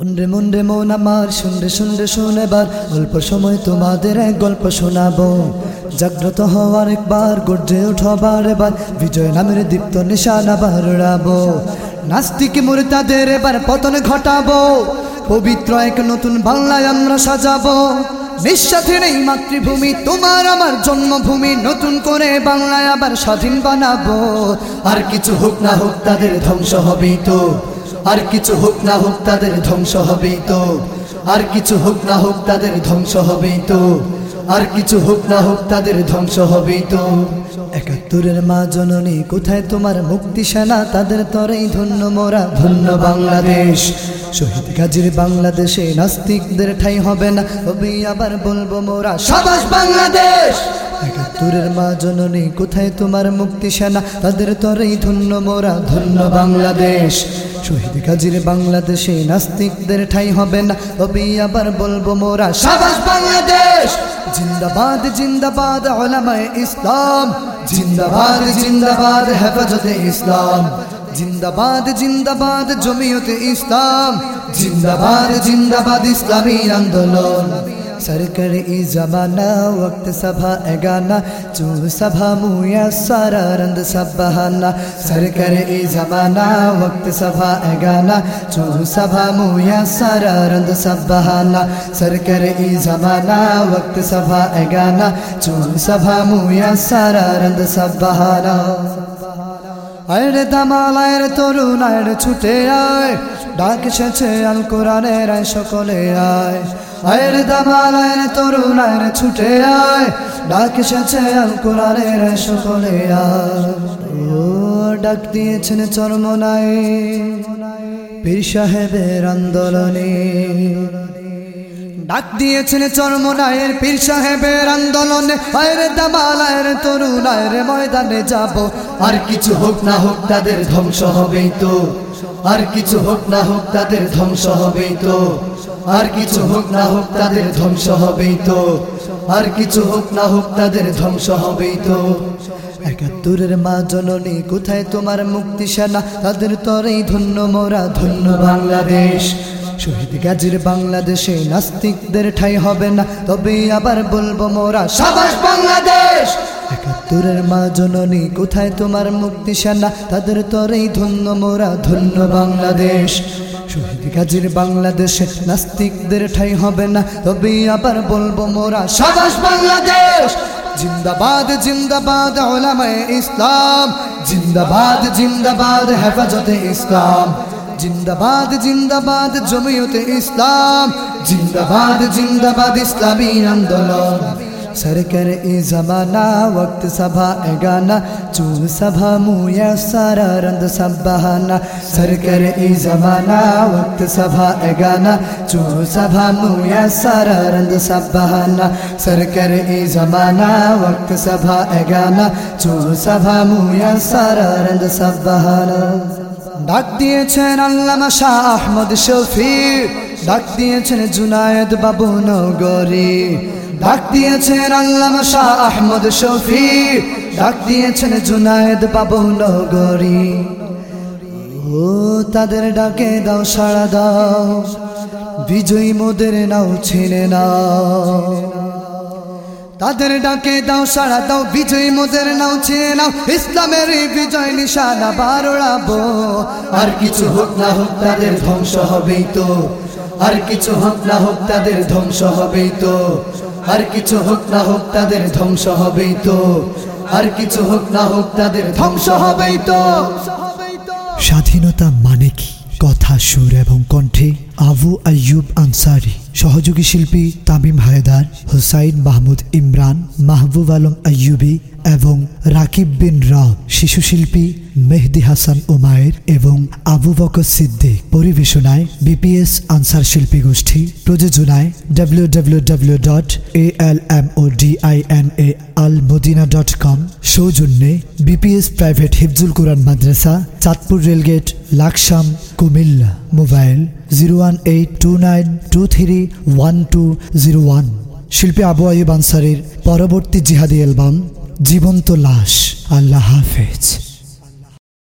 Monday Monday মন আমার, শুনরে শুনরে শোনেবার অল্প সময় তোমাদের এক গল্প শোনাবো। জাগ্রত হওয়ার একবার, গর্জে উঠবার এবার। বিজয় নামের দীপ্ত নিশান আবার উড়াবো। নাস্তিক মুরে তাদের এবার পতন ঘটাবো। পবিত্র এক নতুন বাংলায় আমরা সাজাবো। নিঃস্বাধীন এই মাতৃভূমি, তোমার আমার জন্মভূমি। নতুন করে বাংলায় আবার স্বাধীন বানাবো। আর কিছু হোক না হোক, তাদের ধ্বংস হবেই তো। আর কিছু হোক না হোক তাদের ধ্বংস হবেই তো। আর কিছু হোক না হোক তাদের ধ্বংস হবেই তো। আর কিছু হোক না হোক তাদের ধ্বংস হবেই তো। একাত্তরের মা জননী, কোথায় তোমার মুক্তি সেনা? তাদের তরেই ধন্য মোরা, ধন্য বাংলাদেশ। শহীদ গাজীর বাংলাদেশে নাস্তিকদের ঠাই হবে না, তবে আবার বলব মোরা, সাবাস বাংলাদেশ! একাত্তরের মা জননী, কোথায় তোমার মুক্তি সেনা? তাদের তরেই ধন্য মোরা, ধন্য বাংলাদেশ। শহীদ গাজীর বাংলাদেশে নাস্তিকদের ঠাই হবে না। তবে আবার বলব মোরা, সাবাস বাংলাদেশ! জিন্দাবাদ জিন্দাবাদ, ওলামায়ে ইসলাম। জিন্দাবাদ জিন্দাবাদ, হেফাজতে ইসলাম। জিন্দাবাদ জিন্দাবাদ, জমিয়তে ইসলাম। জিন্দাবাদ জিন্দাবাদ, ইসলামী আন্দোলন। सरकर ई जमाना वक्त सभा एगाना चू सभा मुया सारा रंद सब बहाना सरकर ई जमाना वक्त सभा एगाना चू सभा मुया सारा रंद सब बहाना सरकर ई जमाना वक्त सभा एगाना चू सभा मुया सारा रंद सब बहाना আয়ের দামাল আয়ের তরুণ আয়ের ছুটে আয় ডাক এসেছে আল কোরআনের আয় সকলে আয়। আয়ের দামাল, আয়ের তরুণ, আয়ের ছুটে আয়। ডাক এসেছে আল কোরআনের আয় সকলে আয়। ও, ডাক দিয়েছেন চরমনায় পীর সাহেবের আন্দোলনে। ডাক দিয়েছেন চরমনায়ের পীর সাহেবের আন্দোলনে। আয়ের দামাল, আয়ের তরুণ, আয়ের ময়দানে যাব। আর কিছু হোক না হোক, তাদের ধ্বংস হবেই তো। আর কিছু হোক না হোক তাদের ধ্বংস হবেই তো। আর কিছু হোক না হোক তাদের ধ্বংস হবেই তো। আর কিছু হোক না হোক তাদের ধ্বংস হবেই তো। একাত্তরের মা জননী, কোথায় তোমার মুক্তি সেনা? তাদের তরেই ধন্য মোরা, ধন্য বাংলাদেশ। শহীদ গাজীর বাংলাদেশে নাস্তিকদের ঠাই হবে না। তবে আবার বলব মোরা, সাবাস বাংলাদেশ! একাত্তরের মা জননী, কোথায় তোমার মুক্তি সেনা? তাদের তরেই ধন্য মোরা, ধন্য বাংলাদেশ। শহীদ গাজীর বাংলাদেশে নাস্তিকদের ঠাই হবে না তবে আবার বলব মোরা, সাবাস বাংলাদেশ! জিন্দাবাদ জিন্দাবাদ, ওলামায়ে ইসলাম। জিন্দাবাদ জিন্দাবাদ, হেফাজতে ইসলাম। জিন্দাবাদ জিন্দাবাদ, জমিয়তে ইসলাম। জিন্দাবাদ জিন্দাবাদ, ইসলামী আন্দোলন। सरकर ई जमाना, वक्त सभा ए गाना चू सभा मुया सारा रंद सब बहाना। सरकर ई जमाना, वक्त सभा ए गाना चू सभा मुया सारा रंद सब बहाना। सरकर ई जमाना, वक्त सभा एगाना चू सभा मुया सारा रंद सब बहाना। ডাক দিয়েছেন আল্লামা শাহ আহমদ শফি, ডাক দিয়েছেন জুনায়েদ বাবু নগরী, ডাক দিয়েছেন আল্লামা শাহ আহমদ শফি, ডাক দিয়েছেন জুনায়েদ বাবু নগরী। ও তাদের ডাকে দাও, সাড়া দাও, বিজয়ী মোদের নাও ছেড়ে নাও। তাদের ডাকে দাও, সাড়া দাও, বিজয়ী মোদের নাও ছেড়ে নাও। ইসলামের বিজয় নিশানা বারোড়াবো আর কিছু হোক না হোক তাদের ধ্বংস হবেই তো। আর কিছু হোক না হোক তাদের ধ্বংস হবেই তো। আর কিছু হোক না হোক তাদের ধ্বংস হবেই তো। আর কিছু হোক না হোক তাদের ধ্বংস হবেই তো। স্বাধীনতা মানে কি? কথা, সুর এবং কণ্ঠে আবু আয়ুব আনসারি। সহযোগী শিল্পী তামিম হায়দার, হুসাইন মাহমুদ ইমরান, মাহবুব আলম আয়ুবী এবং রাকিব বিন রাও, শিশু শিল্পী মেহদি হাসান ওমায়ের এবং আবু বকর সিদ্দিক। পরিবেশনায় বিপিএস আনসার শিল্পী গোষ্ঠী। প্রযোজনায় W W W dot A L M O D I N A Al Madina dot com. সৌজন্যে বিপিএস প্রাইভেট হিফজুল কোরআন মাদ্রাসা, Chandpur rail gate, Laksam, Comilla. Mobile zero one eight two nine two three one two zero one শিল্পী আবু আয়ুব আনসারের পরবর্তী জিহাদি album জীবন্ত লাশ। আল্লাহ হাফেজ।